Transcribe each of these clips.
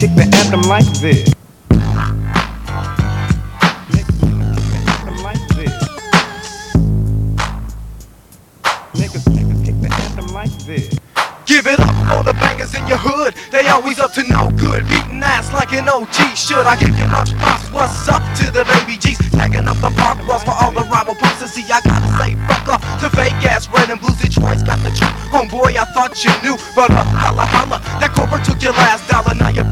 kick the anthem like this. Give it up for the bangers in your hood. They always up to no good. Beating ass like an OG should. I give you props. What's up to the baby G's? Tagging up the park walls for all the rival punks to see. I gotta say, fuck off to fake ass red and blues. Detroit's got the truth. Homeboy, I thought you knew. But uh, holla holla. That Cobra took your last dollar. Now you're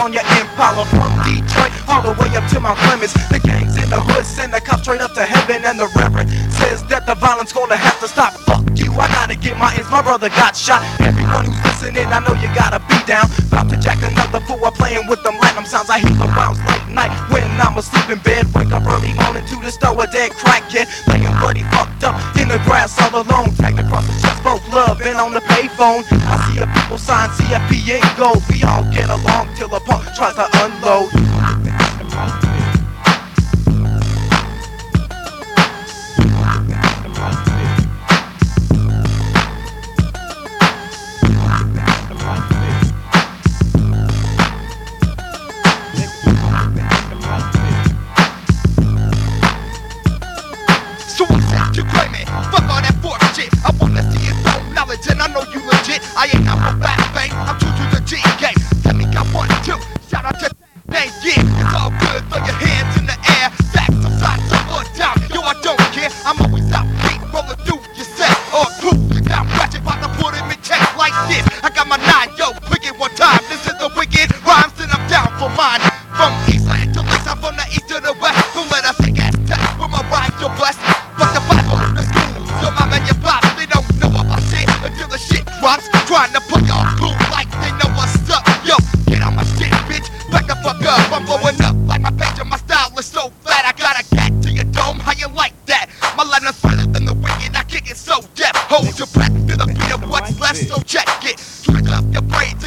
on your Impala. From Detroit all the way up to my limits. The gangs in the hood send the cops straight up to heaven. And the reverend says that the violence gonna have to stop. Fuck you, I gotta get my ends. My brother got shot. Everyone who's listening, I know you gotta be down. About to jack another fool while playing with them platinum sounds. I hear the rounds late night when I'm asleep in bed. Wake up early morning to the store, a dead crackhead. Laying bloody fucked up in the grass all alone. Love and on the payphone. I see a people sign CFP ain't go. We all get along till a punk tries to unload. And I know you legit. I ain't out for back bang. I'm true to the G game. Trying to put y'all cool like they know what's up. Yo, get on my shit, bitch. Back the fuck up. I'm blowing up like my page and my style is so flat. I got a cat to your dome. How you like that? My line is further than the wicked. I kick it so deaf. Hold your breath to the beat of what's left. So check it. Trick up your brains